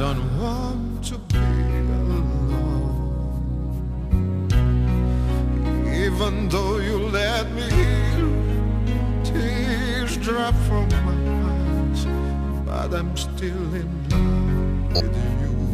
Don't want to be alone. Even though you let me hear tears drop from my eyes, but I'm still in love with you.